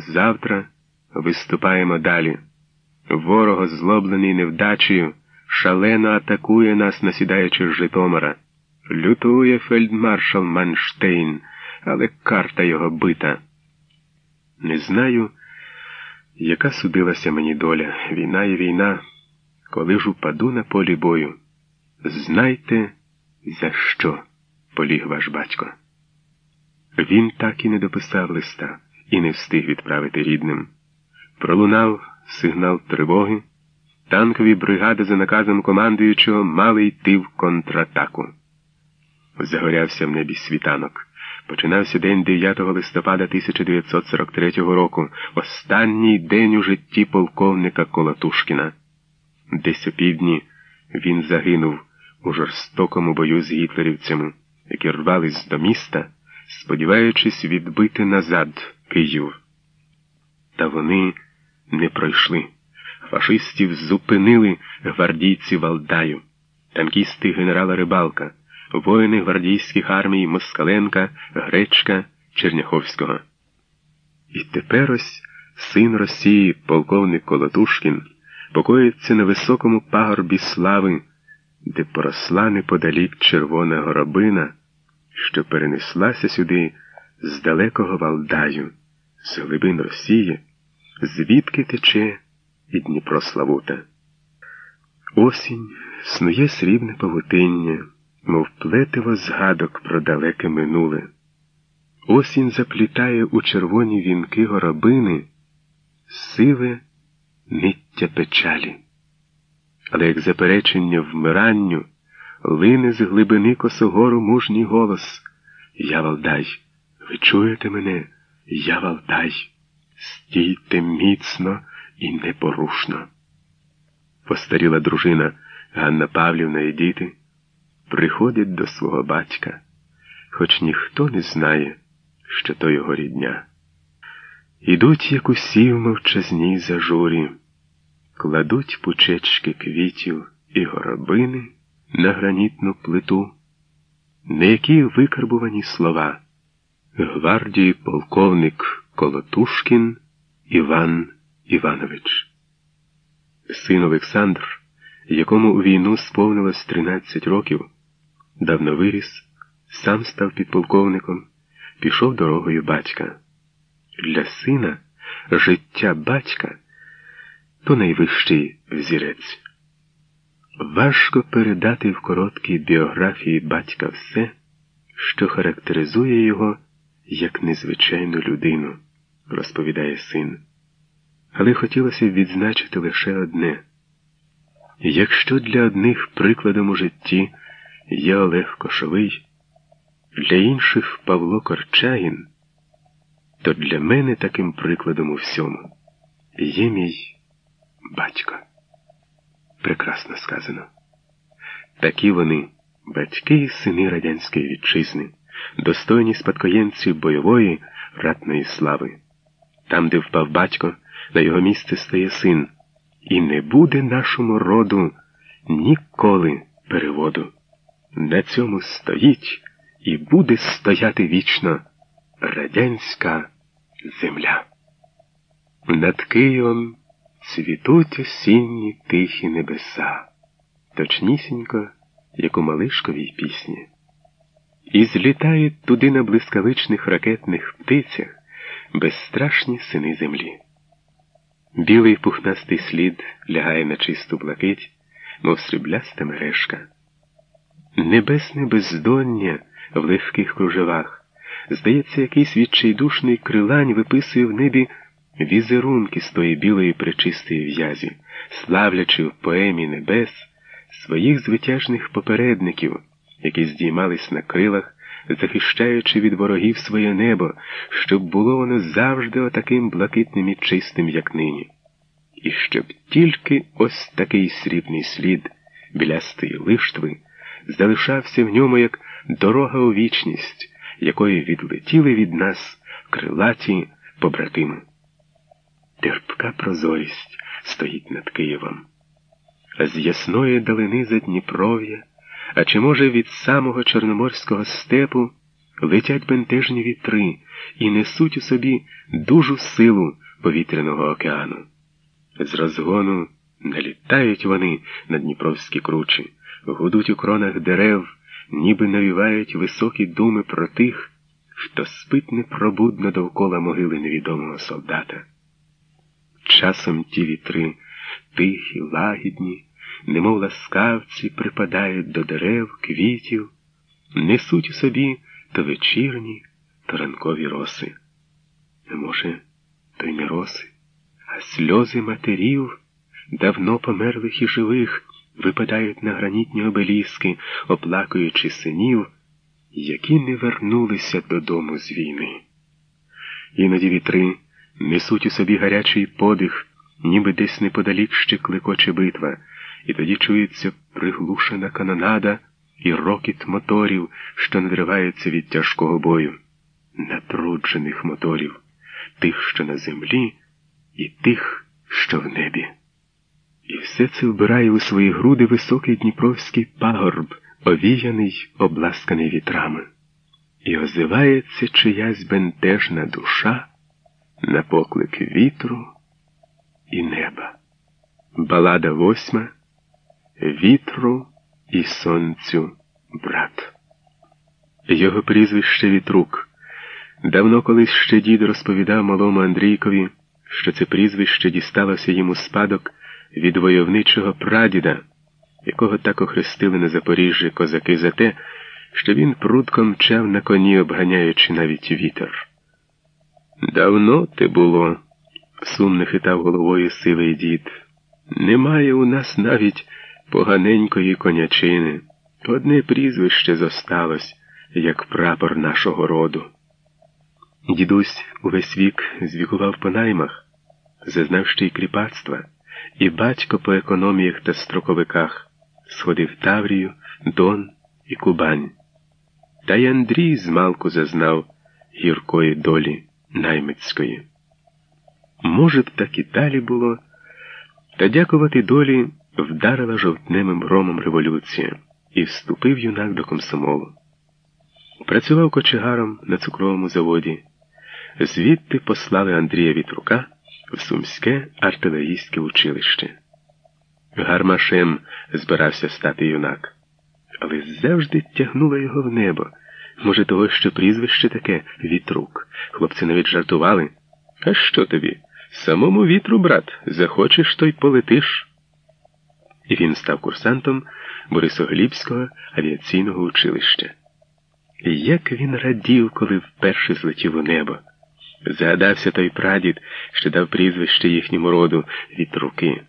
Завтра виступаємо далі. Ворог, злоблений невдачею, шалено атакує нас, насідаючи з Житомира. Лютує фельдмаршал Манштейн, але карта його бита. Не знаю, яка судилася мені доля, війна і війна, коли ж упаду на полі бою. Знайте, за що поліг ваш батько. Він так і не дописав листа і не встиг відправити рідним. Пролунав сигнал тривоги. Танкові бригади за наказом командуючого мали йти в контратаку. Загорявся в небі світанок. Починався день 9 листопада 1943 року, останній день у житті полковника Колотушкіна. Десь у півдні він загинув у жорстокому бою з гітлерівцями, які рвались до міста, сподіваючись відбити назад Київ. Та вони не пройшли. Фашистів зупинили гвардійці Валдаю, танкісти генерала Рибалка, воїни гвардійських армій Москаленка, Гречка, Черняховського. І тепер ось син Росії, полковник Колотушкін, покоїться на високому пагорбі слави, де поросла неподалік червона горобина, що перенеслася сюди з далекого Валдаю, з глибин Росії звідки тече і Дніпро Славута. Осінь снує срібне павутиння, мов плетиво згадок про далеке минуле. Осінь заплітає у червоні вінки горобини сиве ниття печалі. Але як заперечення вмиранню лине з глибини косогору мужній голос Я Валдай, ви чуєте мене, я Валдай. Стійте міцно і непорушно. Постаріла дружина Ганна Павлівна і діти приходять до свого батька, хоч ніхто не знає, що то його рідня. Ідуть, як усі в мовчазній зажурі, кладуть пучечки квітів і горобини на гранітну плиту, на які викарбувані слова. Гвардії полковник Колотушкін Іван Іванович. Син Олександр, якому у війну сповнилось 13 років, давно виріс, сам став підполковником, пішов дорогою батька. Для сина життя батька то найвищий взірець. Важко передати в короткій біографії батька все, що характеризує його як незвичайну людину, розповідає син. Але хотілося б відзначити лише одне якщо для одних прикладом у житті є Олег Кошовий, для інших Павло Корчагін, то для мене таким прикладом у всьому є мій батько. Прекрасно сказано. Такі вони, батьки і сини радянської вітчизни достойні спадкоємці бойової ратної слави. Там, де впав батько, на його місце стає син, і не буде нашому роду ніколи переводу. На цьому стоїть і буде стояти вічно радянська земля. Над Києвом цвітуть осінні тихі небеса, точнісінько, як у Малишковій пісні і злітають туди на блискавичних ракетних птицях безстрашні сини землі. Білий пухнастий слід лягає на чисту блакить, мов срібляста мережка. Небесне бездоння в легких кружевах. Здається, якийсь відчайдушний крилань виписує в небі візерунки з тої білої пречистої в'язі, славлячи в поемі небес своїх звитяжних попередників які здіймались на крилах, захищаючи від ворогів своє небо, щоб було воно завжди отаким блакитним і чистим, як нині. І щоб тільки ось такий срібний слід білястої лиштви залишався в ньому як дорога у вічність, якої відлетіли від нас крилаті побратими. Терпка прозорість стоїть над Києвом, а з ясної далини за Дніпров'я а чи, може, від самого Чорноморського степу летять бентежні вітри і несуть у собі дужу силу повітряного океану. З розгону налітають вони на Дніпровські кручі, гудуть у кронах дерев, ніби навівають високі думи про тих, хто спить непробудно довкола могили невідомого солдата. Часом ті вітри, тихі, лагідні, немов ласкавці, припадають до дерев, квітів, несуть у собі то вечірні, то ранкові роси. Може, то й не роси, а сльози матерів, давно померлих і живих, випадають на гранітні обеліски, оплакуючи синів, які не вернулися додому з війни. Іноді вітри несуть у собі гарячий подих, ніби десь неподалік ще кликоче битва, і тоді чується приглушена канонада і рокіт моторів, що надриваються від тяжкого бою, натруджених моторів, тих, що на землі, і тих, що в небі. І все це вбирає у свої груди високий дніпровський пагорб, овіяний, обласканий вітрами, і озивається чиясь бентежна душа на поклик вітру і неба. Балада восьма Вітру і сонцю брат. Його прізвище Вітрук. Давно колись ще дід розповідав малому Андрійкові, що це прізвище дісталося йому спадок від войовничого прадіда, якого так охрестили на Запоріжжі козаки за те, що він прудко мчав на коні, обганяючи навіть вітер. Давно те було, сумно хитав головою сивий дід. Немає у нас навіть поганенької конячини. Одне прізвище зосталось, як прапор нашого роду. Дідусь увесь вік звікував по наймах, зазнав ще й кріпацтва, і батько по економіях та строковиках сходив Таврію, Дон і Кубань. Та й Андрій змалку зазнав гіркої долі наймицької. Може б, так і далі було, та дякувати долі вдарила жовтневим громом революція, і вступив юнак до комсомолу. Працював кочегаром на цукровому заводі. Звідти послали Андрія Вітрука в Сумське артилерійське училище. Гармашем збирався стати юнак, але завжди тягнуло його в небо. Може, того, що прізвище таке вітрук. Хлопці навіть жартували. А що тобі? Самому вітру, брат, захочеш, то й полетиш. І він став курсантом Борисоглібського авіаційного училища. Як він радів, коли вперше злетів у небо. Згадався той прадід, що дав прізвище їхньому роду вітруки.